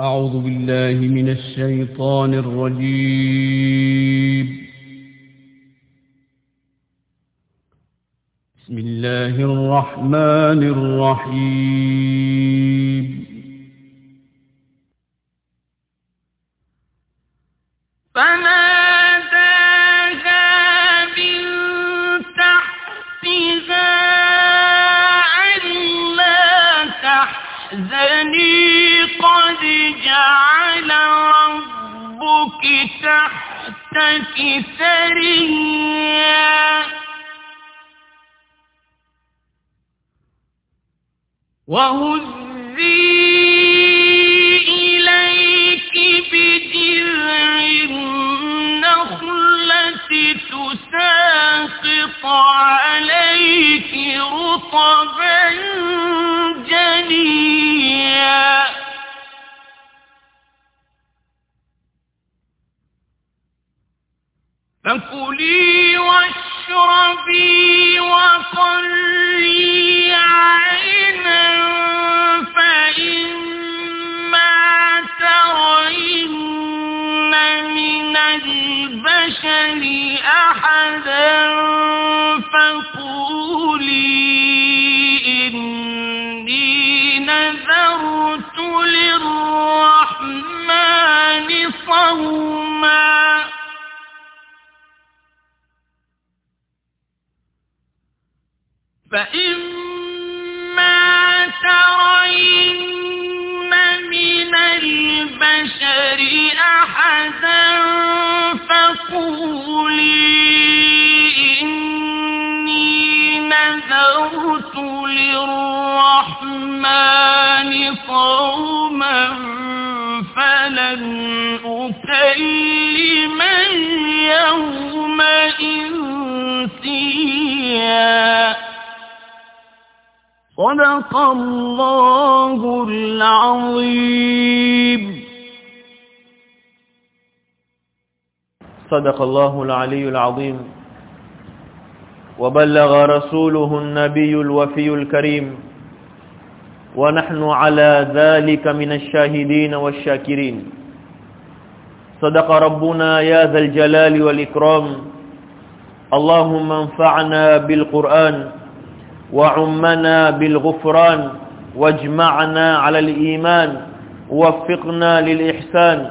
أعوذ بالله من الشيطان الرجيم. بسم الله الرحمن الرحيم. فناداها وهزي إليك النخلة تساقط عليك رطبا جنيا فكلي واشربي وقري صدق الله العلي العظيم. وبلغ رسوله النبي الوفي الكريم. ونحن على ذلك من الشاهدين والشاكرين. صدق ربنا يا ذا الجلال والإكرام. اللهم انفعنا بالقرآن وعمنا بالغفران. واجمعنا على الإيمان. ووفقنا للإحسان.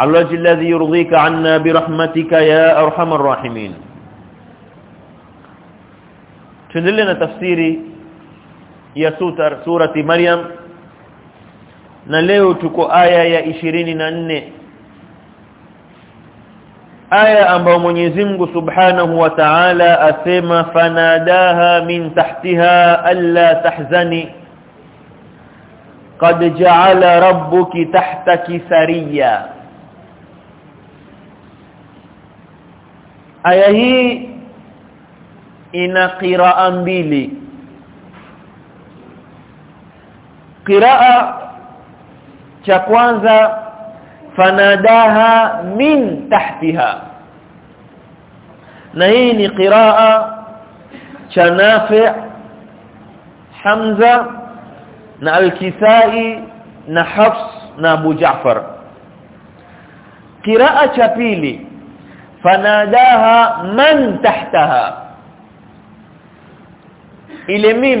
الوجه الذي يرضيك عنا برحمتك يا أرحم الراحمين تندلنا تفسيري يا سورة سورة مريم na leo tuko aya ya 24 aya ambayo Mwenyezi Mungu Subhanahu wa Ta'ala asema fanadaha min tahtiha alla tahzani qad ja'ala rabbuki tahtaki sariya aya hii ina qiraa mbili. Qiraa cha kwanza fanadaha min tahtiha. Na hii ni qiraa cha Nafi' Hamza na Al-Kisai na Hafs na Abu Ja'far. Qiraa cha pili fanadaha man tahtaha ile mim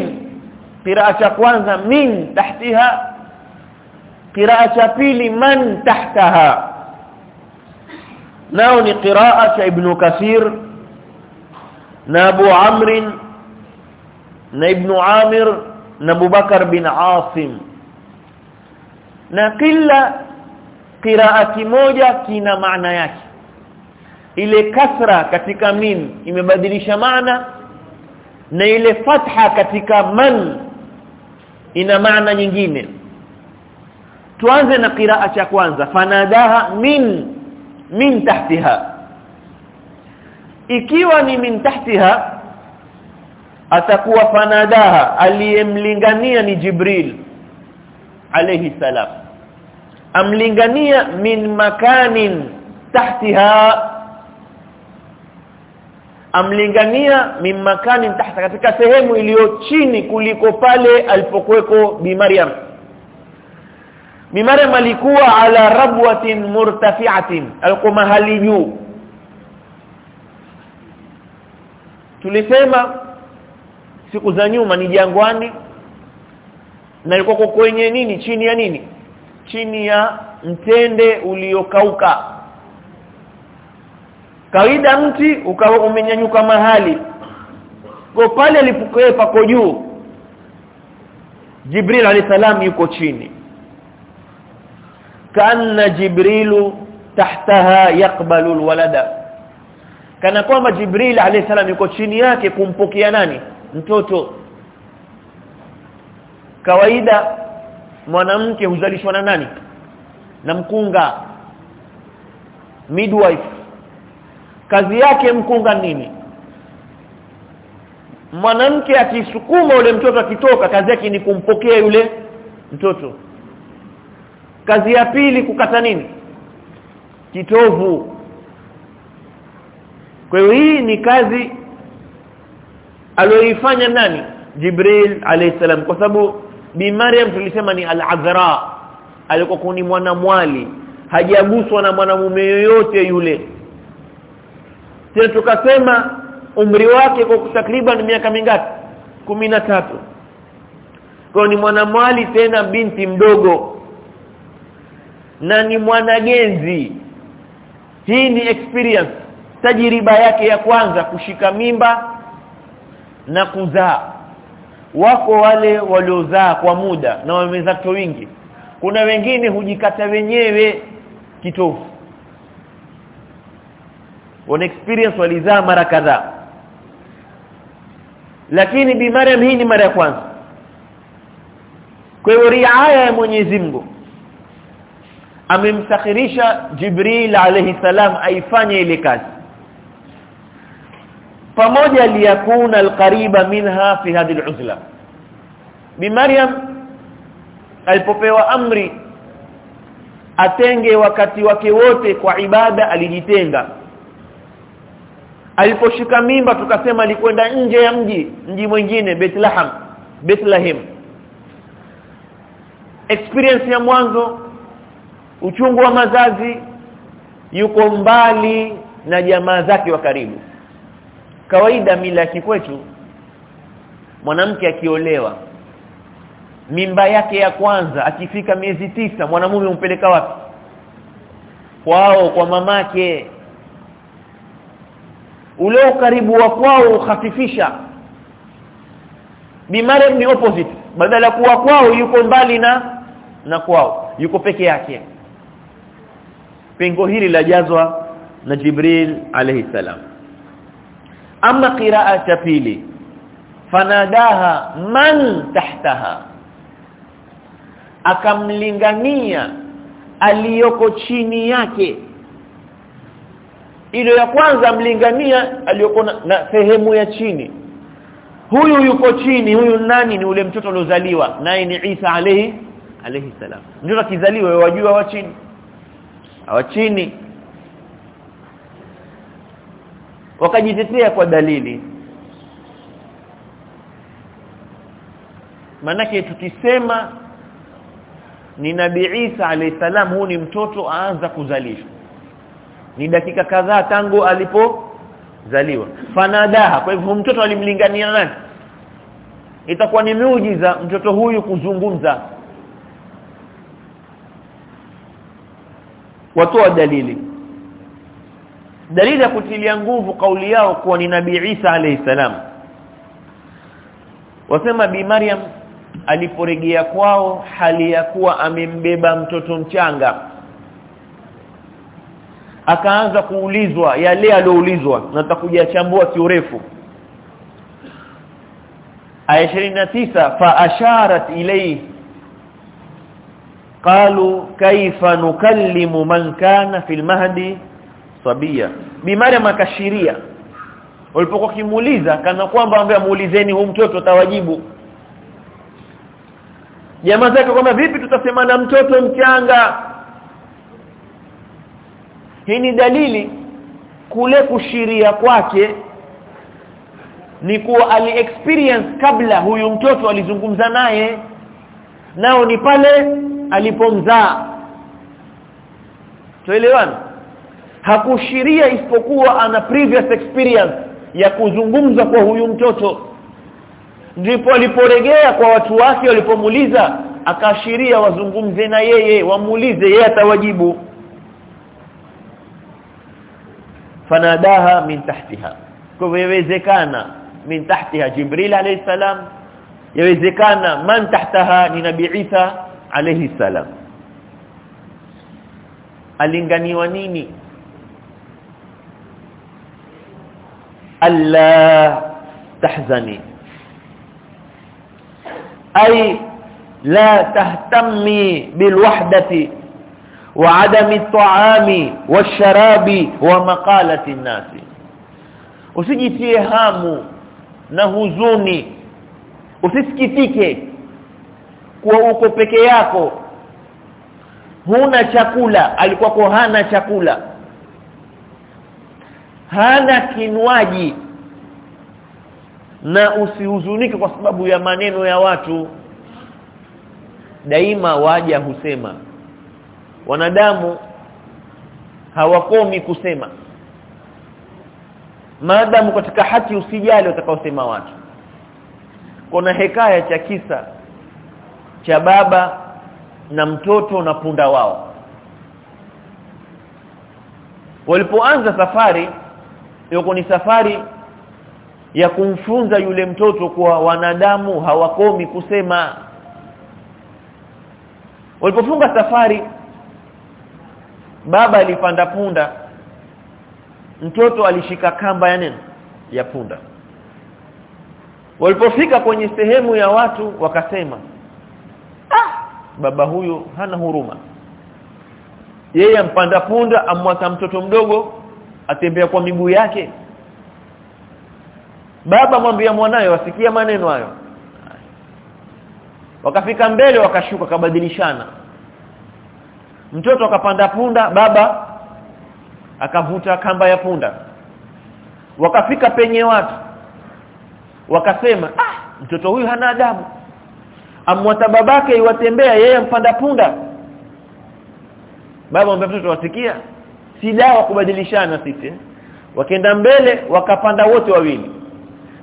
qiraa cha kwanza min tahtiha qiraa cha pili man tahtaha nao ni qiraa cha ibn kathir na abu amr na ibn amir na abubakar bin asim na kila qiraa kimoja kina maana yake ile kasra katika min imebadilisha maana na ile fatha katika man ina maana nyingine. Tuanze na qiraa cha kwanza fanadaha min min tahtiha. Ikiwa ni min tahtiha atakuwa fanadaha aliyemlingania ni Jibril alayhi salam. Amlingania min makanin tahtiha amlingania min makanin tahta katika sehemu iliyo chini kuliko pale alipokuweko bi Maryam. Bi Maryam alikuwa ala rabwatin murtafi'atin alikuwa mahali juu. Tulisema siku za nyuma ni jangwani na ilikuwa kwenye nini? Chini ya nini? Chini ya mtende uliokauka kawaida mti ukawa umenyanyuka mahali. Kwa pale alipokuwa pako juu Jibril alisalam yuko chini. Kana Jibrilu tahtaha yaqbalu alwalada. Kana kwamba Jibril alayhisalam yuko chini yake kumpokea nani? Mtoto. Kawaida mwanamke huzalishwa na nani? Na mkunga. Midwife kazi yake mkunga nini? Mwanamke akisukuma yule mtoto akitoka kazi yake ni kumpokea yule mtoto. Kazi ya pili kukata nini? Kitovu. Kwa hiyo hii ni kazi aliyoifanya nani? Jibril alayhisalam kwa sababu bi Maryam tulisema ni al-Azra. Alikuwa ni mwanamwali. Hajaguswa na mwanamume yoyote yule tena tukasema umri wake kwa takriban miaka mingapi? Tatu. Kwa ni mwanamwali tena binti mdogo. Na ni mwanagenzi. Hii ni experience. Tajiriba yake ya kwanza kushika mimba na kuzaa. Wako wale waliozaa kwa muda na wamezaa wingi. Kuna wengine hujikata wenyewe kitofu wana experience walizaa mara kadhaa. Lakini bi Maryam hii ni mara ya kwanza. Kwa hiyo riaya ya Mwenyezi Mungu amemsakhirisha Jibril alayhi salam aifanye ile kazi. Pamoja liyakuna alqariba minha fi hadhihi aluzla. Bi Maryam alipopewa amri atenge wakati wake wote kwa ibada alijitenga aliposhika mimba tukasema alikwenda nje ya mji mji mwingine Bethlehem Bethlehem. Experience ya mwanzo uchungu wa mazazi yuko mbali na jamaa zake wa karibu. Kawaida mila kwetu kikwetu mwanamke akiolewa mimba yake ya kwanza akifika miezi tisa mwanamume umpeleka wapi? Kwao kwa mamake ule ukaribu wa kwao ukhafifisha bimare ni opposite. Badala kuwa kwao yuko mbali na na kwao. Yuko peke yake. Pengo hili lajazwa na Jibril alayhi salam. Ama qiraa cha pili. Fanadaha man tahtaha. Akamlingania aliyoko chini yake ile ya kwanza mlingania aliyoko na, na sehemu ya chini. Huyu yuko chini huyu nani? Ni ule mtoto aliozaliwa. Naye ni Isa alayhi alayhi salam. Mtoto akizaliwa wajua wa chini. Wa chini. Wakajitetea kwa dalili. Manake tukisema ni nabii Isa alayhi salam huu ni mtoto aanza kuzalishwa ni dakika kadhaa tangu alipozaliwa. Fanadaha. Kwa hivyo mtoto alimlingania nani? Itakuwa ni miujiza mtoto huyu kuzungumza. Watoa dalili. Dalili ya kutilia nguvu kauli yao kuwa ni nabii Isa alayhi salam. Wasema bi Maryam aliporegea kwao hali ya kuwa amembeba mtoto mchanga akaanza kuulizwa yale aliyoulizwa na tutakuja chambua kiurefu. Aya 29 fa asharat ilayhi qalu kaifa nukallimu man kana fil mahdi sabia. Bi Maryam akashiria. Walipokuwa kimuuliza kana kwamba ambaye muulizeni huyu mtoto atawajibu. Jamaa zake kwamba vipi tutasema na mtoto mchanga hii ni dalili kule kushiria kwake ni kuwa ali experience kabla huyu mtoto alizungumza naye. Nao ni pale alipomzaa. Tuelewana hakushiria isipokuwa ana previous experience ya kuzungumza kwa huyu mtoto. Ndipo aliporegea kwa watu wake walipomuliza akaashiria wazungumze na yeye wamuulize yeye atawajibu fanadaha min tahtiha kwa yawezekana min tahtiha jibril alayhi salam yawezekana man tahtaha ni nabii Isa alayhi salam alinganiwa nini alla tahzani ay la tahtammi bilwahdati wa adami taami washarabi wa maqalati nasi usijitie hamu na huzuni. Usisikitike kuwa uko peke yako. Huna chakula alikuwa hana chakula. Hana kinwaji na usihuzunike kwa sababu ya maneno ya watu. Daima waja husema wanadamu hawakomi kusema. Maadamu katika haki usijali utakaosema watu. Kuna hekaya cha kisa cha baba na mtoto na punda wao. Walipoanza safari yuko ni safari ya kumfunza yule mtoto kuwa wanadamu hawakomi kusema. Walipofunga safari baba alipanda punda. Mtoto alishika kamba ya neno ya punda. Walipofika kwenye sehemu ya watu wakasema ah baba huyu hana huruma. Yeye ampanda punda amwata mtoto mdogo atembea kwa miguu yake. Baba mwambia mwanawe wasikia maneno hayo. Wakafika mbele wakashuka kabadilishana mtoto akapanda punda baba akavuta kamba ya punda. Wakafika penye watu wakasema ah mtoto huyu hana adabu. Amwata babake iwatembea yeye mpanda punda. Baba ambaye mtoto wasikia si dawa kubadilishana sisi wakaenda mbele wakapanda wote wawili.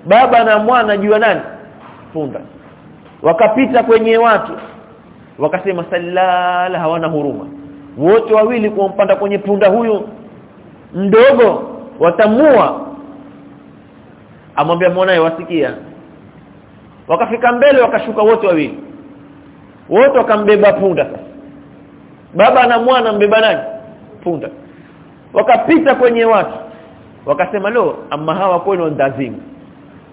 Baba na mwana jua nani? Punda. Wakapita kwenye watu wakasema sallala hawana huruma wote wawili kumpanda kwenye punda huyu mdogo watamua amwambia mwanae wasikia. Wakafika mbele wakashuka wote wawili. Wote wakambeba punda. Baba na mwana mbeba nani? Punda. Wakapita kwenye watu. Wakasema lo ama hawa kwenu ndazimu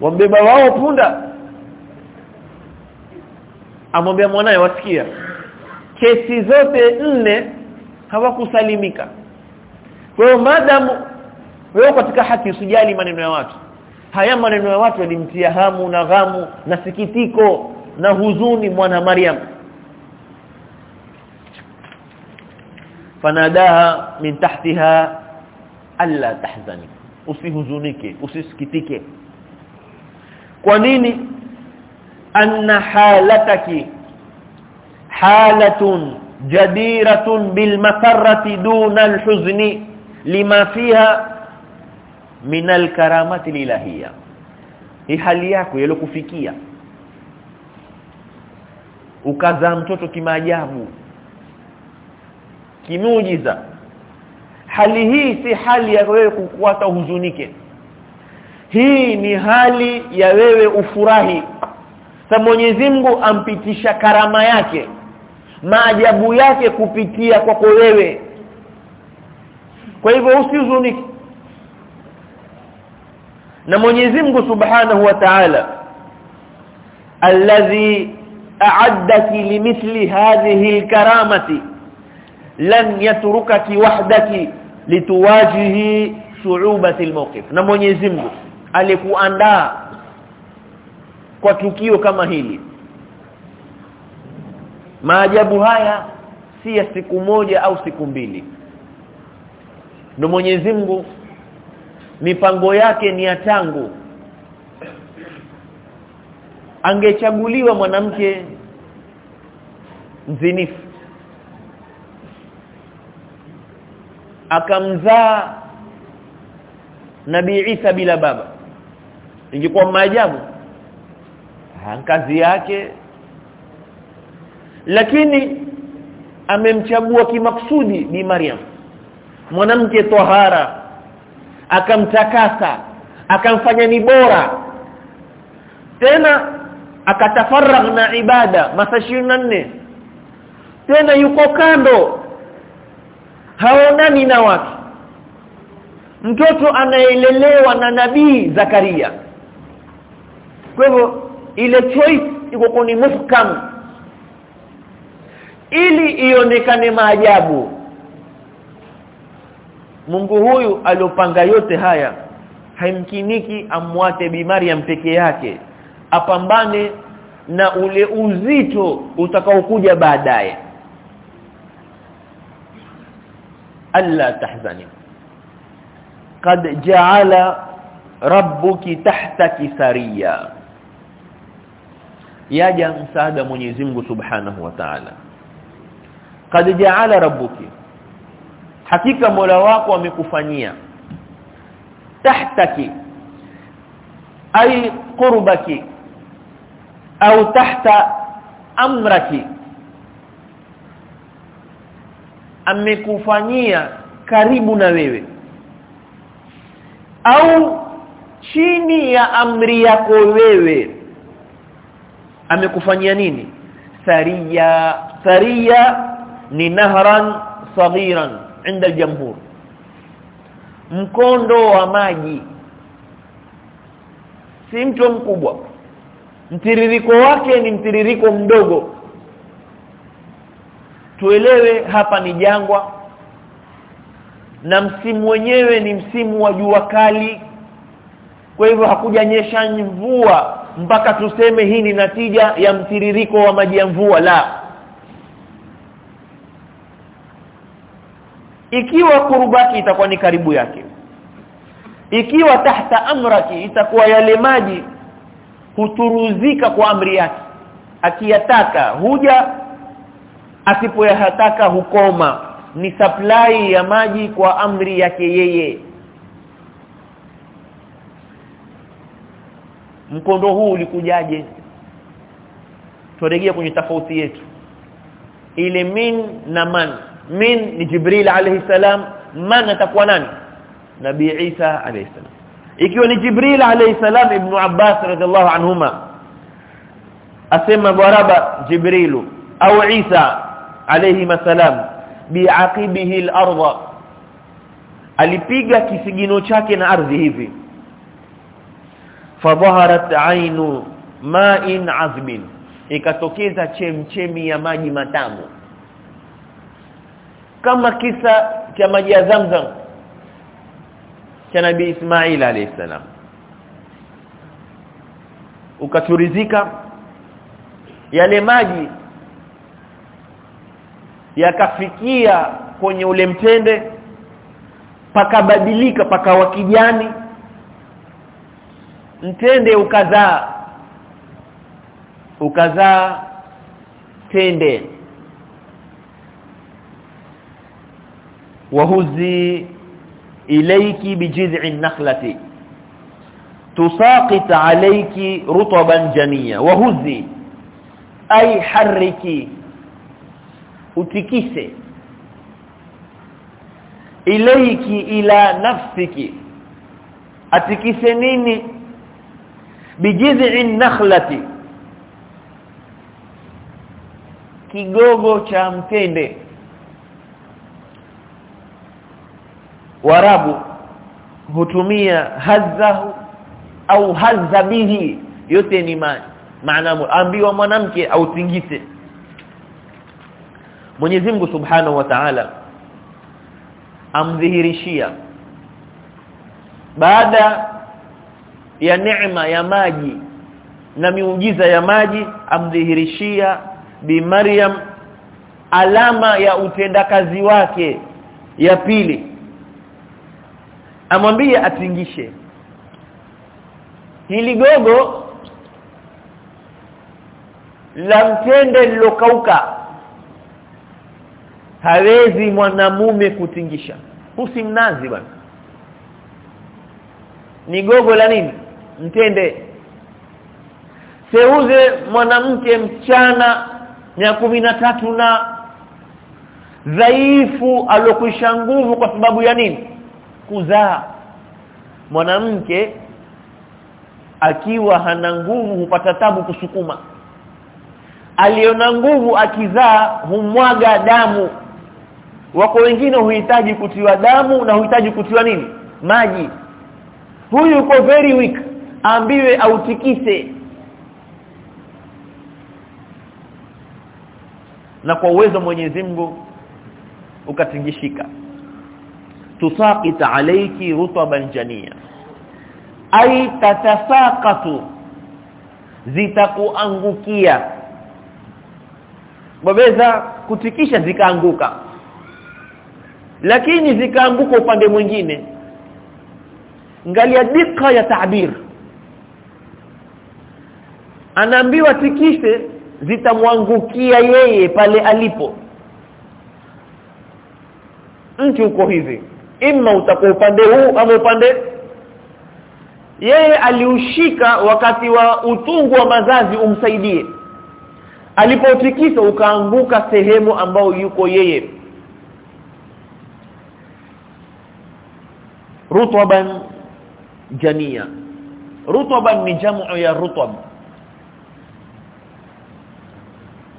wambeba wao punda. Amwambia mwanae wasikia. Kesi zote nne hawakusalimika. Kwa hiyo madamu wewe katika haki usijali maneno ya watu. Haya maneno ya watu yalimtia hamu na ghamu na sikitiko na huzuni mwana Maryam. Fanadaha min tahtiha alla tahzani. Usihuzunike usisikitike. Kwa nini? Anna halataki halatun jadiratun bil دون duna al huzni lima fiha min karamati ilahiyya hii hali yako yalokufikia. Ukazaa mtoto kimaajabu kimuujiza hali hii si hali ya wewe kukuata huzunike. Hii ni hali ya wewe ufurahi. Sa Mwenyezi Mungu ampitisha karama yake maajabu yake kupitia kwako wewe. Kwa hivyo usihuzunike na Mwenyezi Mungu Subhanahu wa Ta'ala alladhi a'addaki limithli hadhihi alkaramati lan yatrukaki wahdaki lituwajihi su'ubati almawqif. Na Mwenyezi Mungu alikuandaa kwa tukio kama hili maajabu haya si ya siku moja au siku mbili. Ndio Mwenyezi Mungu mipango yake ni ya tangu. Angechaguliwa mwanamke mzinifu akamzaa Nabii Isa bila baba ingekuwa maajabu. Kazi yake lakini amemchagua kimaksudi bi Maryam. Mwanamke tohara akamtakasa akamfanya ni bora. Tena akatafarag na ibada masaa nne. Tena yuko kando haonani na watu. Mtoto anaelelewa na nabii Zakaria. Kwa hivyo ile choice iko kuni muhkam ili ionekane maajabu. Mungu huyu aliopanga yote haya haimkiniki amwate Bi Maryam peke yake apambane na ule uzito utakaokuja baadaye. Alla tahzani. Qad ja'ala rabbuki tahtaki sariya yaja msaada Mwenyezi Mungu Subhanahu wa Ta'ala qad ja'ala rabbuki. Hakika Mola wako amekufanyia. Tahtaki ay qurbaki au tahta amraki. Amekufanyia karibu na wewe. Au chini ya amri yako wewe. Amekufanyia nini? Saria saria ni nahran saghiran inda jamhur mkondo wa maji. Si mto mkubwa. Mtiririko wake ni mtiririko mdogo. Tuelewe hapa ni jangwa. Na msimu wenyewe ni msimu wa jua kali. Kwa hivyo hakuja nyesha mvua mpaka tuseme hii ni natija ya mtiririko wa maji ya mvua. La ikiwa kurubaki itakuwa ni karibu yake. Ikiwa tahta amraki itakuwa yale maji huturuzika kwa amri yake. Akiyataka huja asipoyataka hukoma. Ni supply ya maji kwa amri yake yeye. Mkondo huu ulikujaje? Turejea kwenye tofauti yetu. Ile min na man min ni jibril alayhi salam. Man atakuwa nani? Nabii isa alayhi salam. Ikiwa ni jibril alayhi salam ibn abbas radhiallahu anhuma asema baraba jibrilu au isa alayhi salam biaqibihi al-ardh alipiga kisigino chake na ardhi hivi. Fadhaharat ainu ma'in azbin ikatokeza chemchemi ya maji matamu kama kisa cha maji ya Zamzam cha Nabii Ismail alayhisalam ukaturizika yale maji yakafikia kwenye ule mtende pakabadilika pakawa kijani mtende ukazaa ukazaa tende wahuzi ilayki bijiz'in nakhlati. Tusaqit alayki rutban wa wahuzi ay harriki utikise. Ilayki ila nafsiki. Atikise nini? Bijiz'in nakhlati. Kigogo cha mtende warabu hutumia hazahu au hazza bihi. Yote ni maana ambiwa mwanamke au tingite Mwenyezi Mungu Subhanahu wa Ta'ala amdhihirishia. Baada ya neema ya maji na miujiza ya maji amdhihirishia bi Maryam alama ya utendakazi wake ya pili amwambie atingishe. Hili gogo la mtende lilokauka. Hawezi mwanamume kutingisha. Usimnazi bwana. Ni gogo la nini? Mtende. Seuze mwanamke mchana ya tatu na dhaifu alokwisha nguvu kwa sababu ya nini kuzaa mwanamke akiwa hana nguvu hupata tabu kusukuma. Aliona nguvu akizaa humwaga damu. Wako wengine huhitaji kutiwa damu na huhitaji kutiwa nini? Maji. Huyu uko very weak. Aambiwe autikise. Na kwa uwezo Mwenyezi Mungu ukatingishika tusaqita alayki rutaban jania ay tatasaqatu zitakuangukia. Waweza kutikisha zikaanguka lakini zikaanguka upande mwingine. Ngalia dika ya tabir. Anaambiwa tikise zitamwangukia yeye pale alipo. Mtu uko hivi imma utakuwa upande huu ama upande yeye aliushika wakati wa utungu wa mazazi umsaidie. Alipotikisa ukaanguka sehemu ambayo yuko yeye. Rutban jania. Rutban ni jamu ya rutab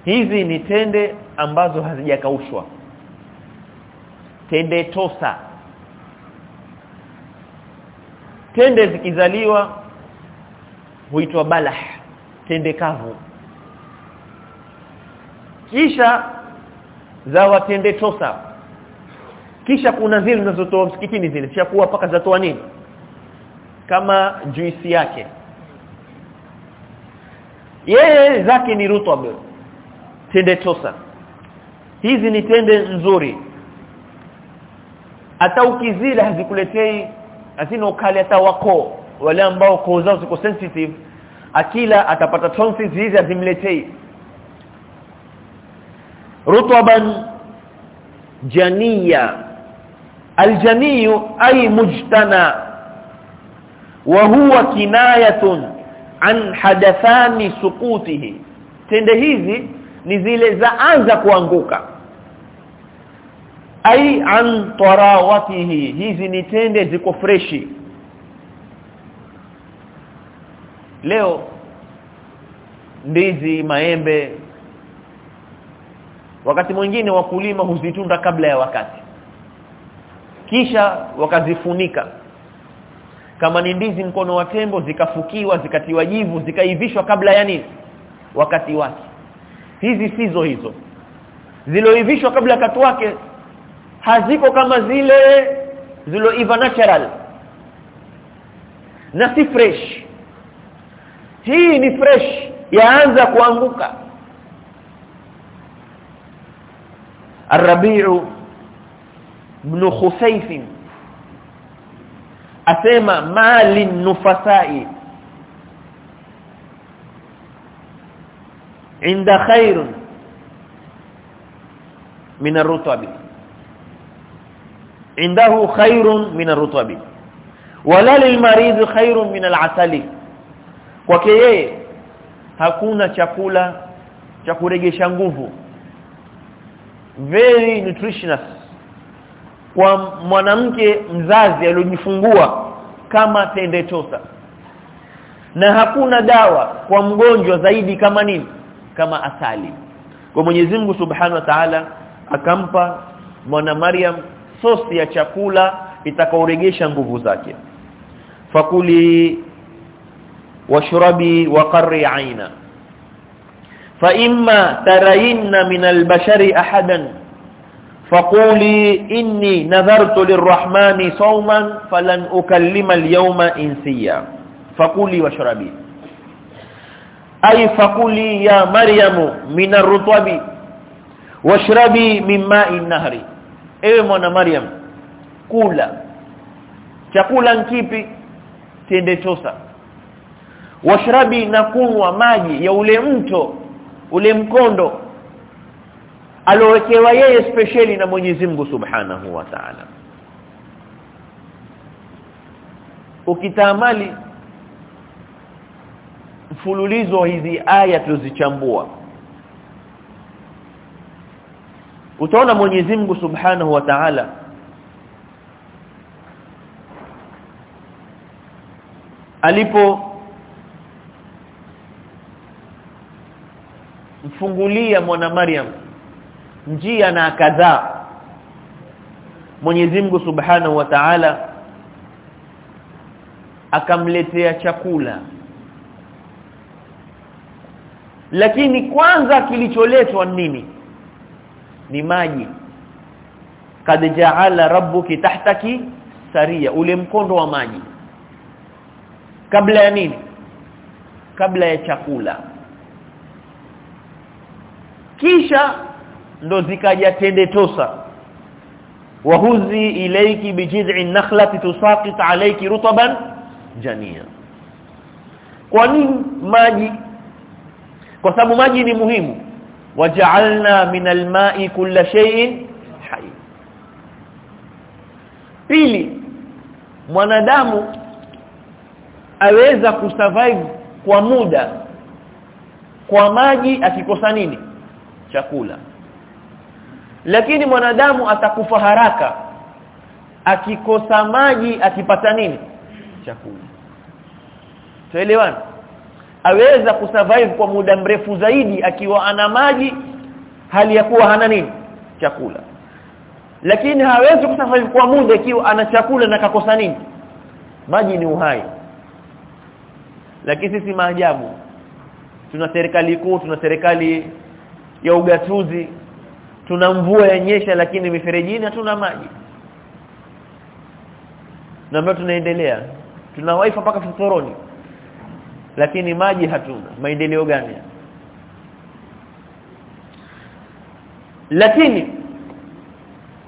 hizi ni tende ambazo hazijakaushwa. Tende tosa tende zikizaliwa huitwa balah tende kavu. Kisha za watende tosa. Kisha kuna zile zinazotoa msikitini zile kisha kuwa paka zatoa nini? Kama juisi yake. Yeye zake ni rutab tende tosa. Hizi ni tende nzuri. Hata ukizila hazikuletei hazina ukali hata wako wale ambao koo zao ziko sensitive akila atapata tonsils hizi azimletei. Rutban janiya. Aljaniyu ay mujtana. Wa huwa kinayatun an hadathani suqutihi tende hizi ni zile za anza kuanguka ai an tarawatihi. Hizi ni tende ziko freshi leo ndizi maembe. Wakati mwingine wakulima huzitunda kabla ya wakati. Kisha wakazifunika. Kama ni ndizi mkono wa tembo zikafukiwa zikatiwa jivu zikaivishwa kabla ya nini? Wakati wake. Hizi sizo hizo. Ziloivishwa kabla ya wakati wake haziko kama zile ziloiva natural. Na si fresh. Hii ni fresh. Yaanza kuanguka. Arabiu ibn Khusayf asema mali nufasai inda khairun min arutabi indahu khairun min ar-rutabi wala lilmarid khairun min al-asali. Kwake yeye hakuna chakula cha kuregesha nguvu. Very nutritious. Kwa mwanamke mzazi aliyojifungua kama tende tosa. Na hakuna dawa kwa mgonjwa zaidi kama nini? Kama asali. Kwa Mwenyezi Mungu Subhanahu wa Ta'ala akampa mwana Maryam sosi ya chakula itakaoregesha nguvu zake. Fakuli washrabi waqarri aina. Fa imma tarayinna min albashari ahadan. Faquli inni nadhartu lirrahmani sawman falan ukallima alyawma insiya. Faquli washrabi ay faquli ya maryamu min arrutbi washrabi min ma'in nahri ewe mwana maryam kula. Chakula nkipi? Tende chosa. Washrabi na kunywa maji ya ule mto ule mkondo aliowekewa yeye speciali na Mwenyezi Mungu Subhanahu wa Ta'ala. Ukitamali mfululizo hizi aya tuzichambua utaona Mwenyezi Mungu Subhanahu wa Ta'ala. Alipo mfungulia mwana Maryam njia na kadhaa Mwenyezi Mungu Subhanahu wa Ta'ala akamletea chakula. Lakini kwanza kilicholetwa nini ni maji. Kad ja'ala rabbuki tahtaki saria ule mkondo wa maji. Kabla ya nini? Kabla ya chakula. Kisha ndo zikaja tende tosa. Wahuzi ilayki bijiz'i nakhlati tusaqit alayki rutaban jania kwa nini maji? Kwa sababu maji ni muhimu waja'alna minal ma'i kulla shay'in hayy pili mwanadamu aweza kusurvive kwa muda kwa maji akikosa nini? Chakula. Lakini mwanadamu atakufa haraka akikosa maji akipata nini? Chakula. Tuelewana aweza kusurvive kwa muda mrefu zaidi akiwa ana maji hali ya kuwa hana nini? Chakula. Lakini hawezi kusurvive kwa muda ikiwa ana chakula na kakosa nini? Maji ni uhai. Lakini sisi maajabu. Tuna serikali kuu tuna serikali ya ugatuzi. Tuna mvua yanyesha lakini miferejini hatuna maji. Na mbona tunaendelea tuna wifi mpaka vitoroni lakini maji hatuna. Maendeleo gani? Lakini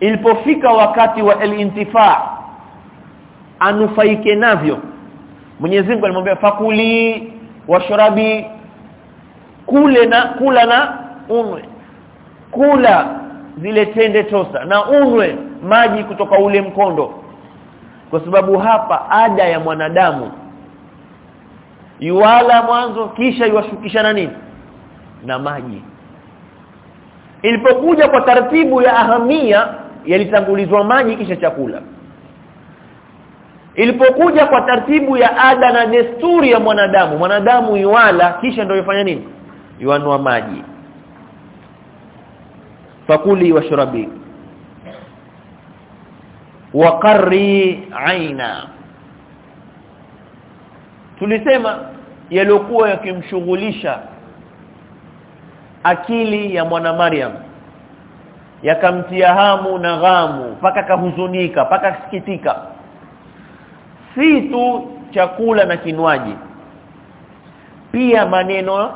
ilipofika wakati wa al-intifa anufaike navyo. Mwenyezi Mungu alimwambia fakuli washrabi kule na kula na unwe. Kula zile tende tosa na unwe maji kutoka ule mkondo. Kwa sababu hapa ada ya mwanadamu yuwala mwanzo kisha yuwashukisha na nini? Na maji. Ilipokuja kwa taratibu ya ahamia yalitangulizwa maji kisha chakula. Ilipokuja kwa taratibu ya ada na desturi ya mwanadamu mwanadamu yuwala kisha ndio yafanya nini? Yuanua maji. Fakuli washrabi waqarri aina tulisema yaliokuwa yakimshughulisha akili ya mwana Maryam yakamtia hamu na ghamu paka kahuzunika paka sikitika si tu chakula na kinwaji pia maneno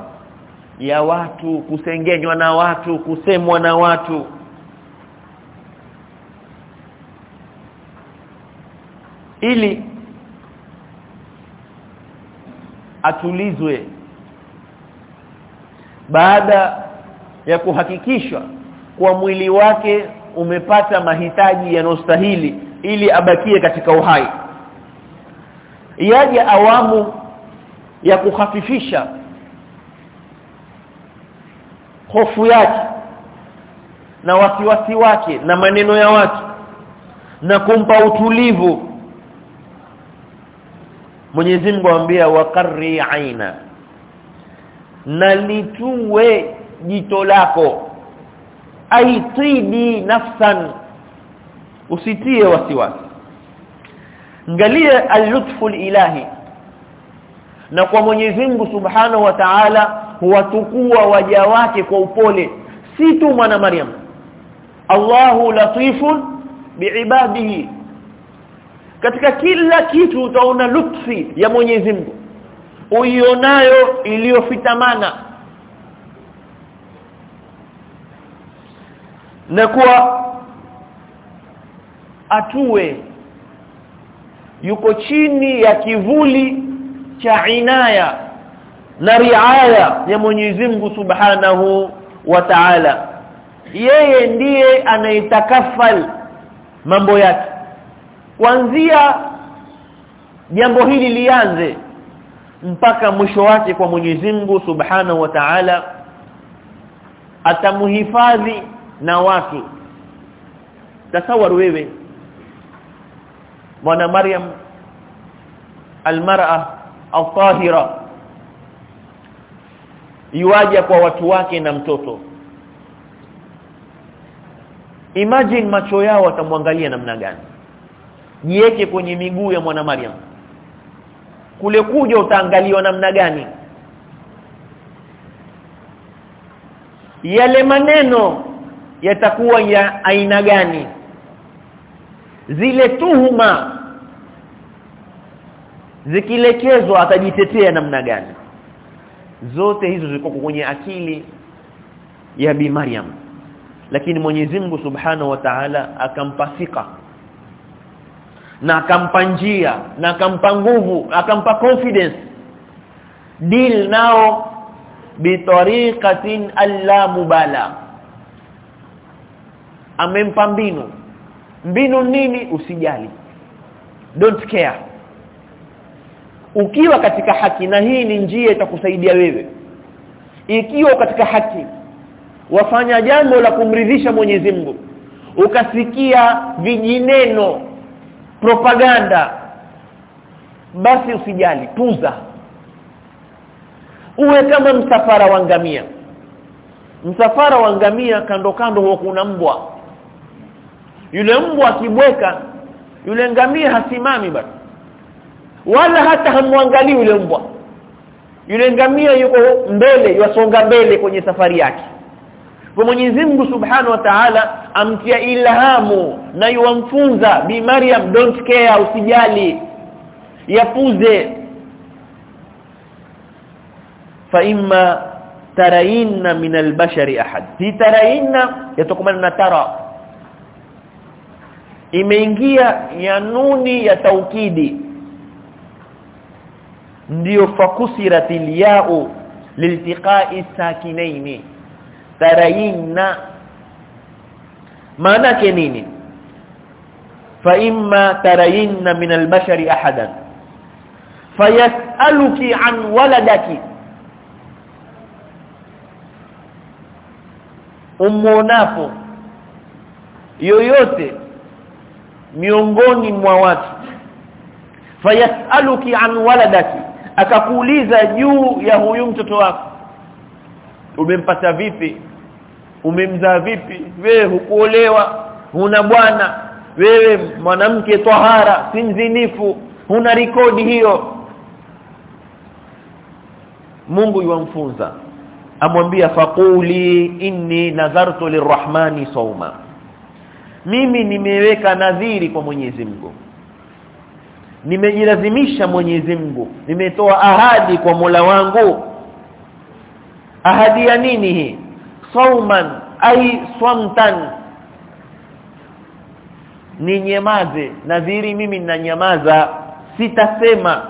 ya watu kusengenywa na watu kusemwa na watu. Ili atulizwe. Baada ya kuhakikishwa kwa mwili wake umepata mahitaji yanostahili ili abakie katika uhai. Yaje awamu ya kuhafifisha hofu yake na wasiwasi wake na maneno ya watu na kumpa utulivu Mwenyezi Mungu amwambia waqarri aina na litue jito lako. Aitidi nafsan. Usitie wasiwasi. Angalia al-lutfu ilahi na kwa Mwenyezi Mungu Subhanahu wa Ta'ala huwatukua waja wake kwa upole. Si tu mwana Maryam. Allahu latifun biibadihi katika kila kitu utaona lutfi ya Mwenyezi Mungu. Uionayo iliyofitamana. Na kuwa atue yuko chini ya kivuli cha inaya na riaya ya Mwenyezi Mungu Subhanahu wa Ta'ala. Yeye ndiye anaitakafal mambo yake kuanzia jambo hili lianze mpaka mwisho wake kwa Mwenyezi Mungu Subhanahu wa Ta'ala atamhifadhi na watu tasawar wewe mwana Maryam almar'a al-tahira yuaja kwa watu wake na mtoto. Imagine macho yao watamwangalia namna gani jiweke kwenye miguu ya mwana Maryam kule kuja utaangaliwa namna gani? Yale maneno yatakuwa ya aina gani? Zile tuhuma zikilekezwa atajitetea namna gani? Zote hizo ziko kwenye akili ya bi Maryam lakini Mwenyezi Mungu Subhanahu wa Ta'ala akampasika na akampa njia na akampa nguvu akampa confidence. Deal nao bitariqatin alla mubala. Amempa mbinu. Mbinu nini? Usijali. Don't care. Ukiwa katika haki na hii ni njia itakusaidia wewe. Ikiwa katika haki wafanya jambo la kumridhisha Mwenyezi Mungu. Ukasikia vijineno propaganda. Basi usijali tuza. Uwe kama msafara wa ngamia. Msafara wa ngamia kando kando huwa kuna mbwa. Yule mbwa akibweka yule ngamia hasimami bado wala hata hamwangalii yule mbwa. Yule ngamia yuko mbele yasonga mbele kwenye safari yake kwa Mwenyezi Mungu Subhanahu wa Ta'ala amtia ilhamu na yuamfunza bi Maryam don't care usijali yapuze fa imma tarayinna min albashari ahad. Hi taraina yatokomana na tara. Imeingia ya nuni ya taukidi. Ndiyo fakusiratil ya'u liltiqa'i sakinaini tarayinna maana yake nini? Fa imma tarayna min albashari ahadan. Fayasaluki an waladaki. Umuonapo yoyote miongoni mwa watu. Fayasaluki an waladaki. Akakuuliza juu ya huyu mtoto wako umempata vipi? Umemzaa vipi? Wewe hukuolewa huna bwana. Wewe mwanamke tahara si mzinifu huna rekodi hiyo. Mungu yuamfunza. Amwambia faquli inni nadhartu lirrahmani sawma. Mimi nimeweka nadhiri kwa Mwenyezi Mungu. Nimejilazimisha Mwenyezi Mungu. Nimetoa ahadi kwa Mola wangu ahadi ya nini hii? Sauman ai swamtan. Ni ninyamaze nadhiri mimi ninanyamaza sitasema.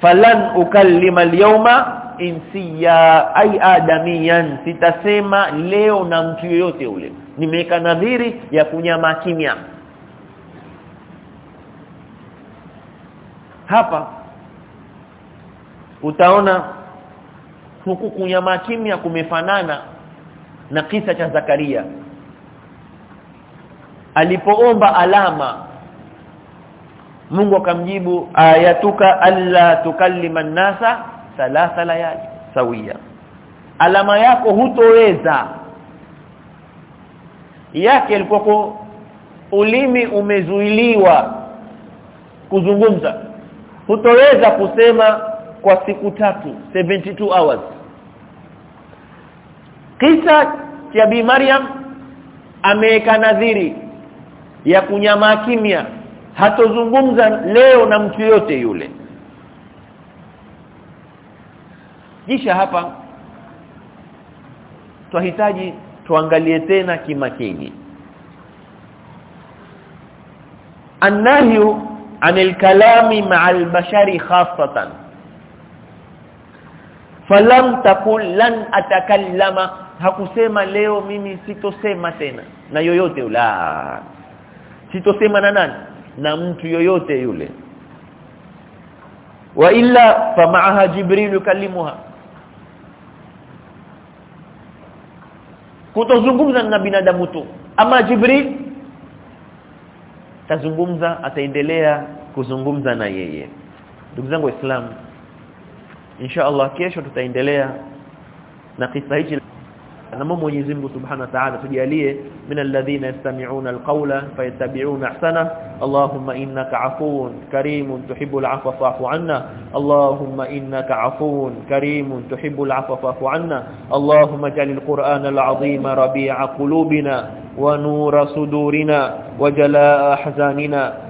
Falan ukallima alyawma insiya ai adamiyan sitasema leo na mtu yoyote ule. Nimeweka nadhiri ya kunyama kimya. Hapa utaona huku kunyama kimya kumefanana na kisa cha Zakaria. Alipoomba alama Mungu akamjibu ayatuka alla tukallima nasa thalatha layali sawia. Alama yako hutoweza. Yake ilikuwa ulimi umezuiliwa kuzungumza. Hutoweza kusema kwa siku tatu 72 hours. Kisa cha bi Maryam ameweka nadhiri ya kunyama kimya. Hatozungumza leo na mtu yote yule. Kisha hapa twahitaji tuangalie tena kimakini. Annahyu anil kalami ma'al bashari khassatan falam takul lan atakallama. Hakusema leo mimi sitosema tena. Na yoyote ula sitosema na nani? Na mtu yoyote yule. Wa illa famaaha jibril yukallimuha. Kutozungumza na binadamu tu. Ama jibril tazungumza ataendelea kuzungumza na yeye. Ndugu zangu waislamu insha Allah kesho tutaendelea na kisa hichi. Na Mwenyezi Mungu Subhanahu wa Ta'ala tujalie minalladhina yastami'una alqawla fayattabi'una ahsana. Allahumma innaka 'afuwun karimun tuhibbul 'afwa fa'fu 'anna. Allahumma innaka 'afuwun karimun tuhibbul 'afwa fa'fu 'anna. Allahumma jalil Qur'ana al-'azima rabi'a qulubina wa nura sudurina wa jalaa ahzanina.